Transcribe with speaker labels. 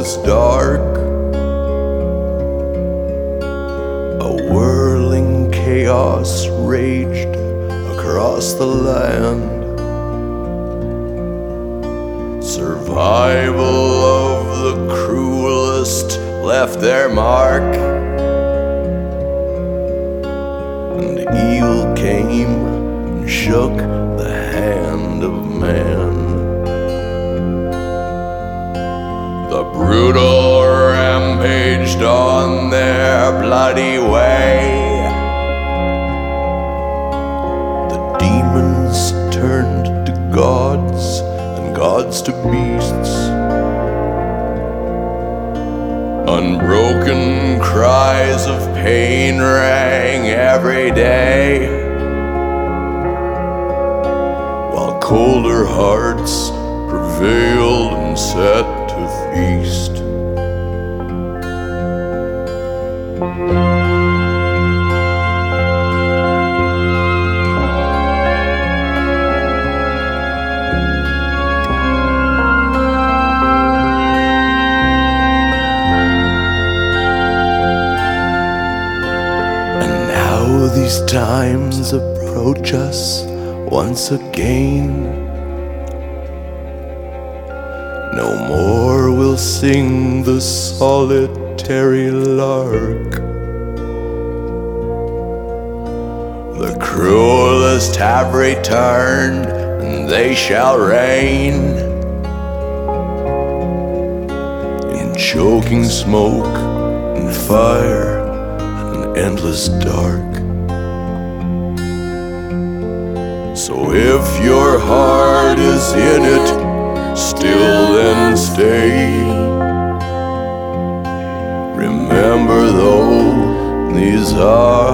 Speaker 1: was dark. A whirling chaos raged across the land. Survival of the cruelest left their mark. And evil came and shook the hand of man. The brutal rampaged on their bloody way. The demons turned to gods and gods to beasts. Unbroken cries of pain rang every day. While colder hearts prevailed and set these times approach us once again. No more will sing the solitary lark. Cruelest have returned, and they shall reign in choking smoke and fire and endless dark. So if your heart is in it, still then stay. Remember though, these are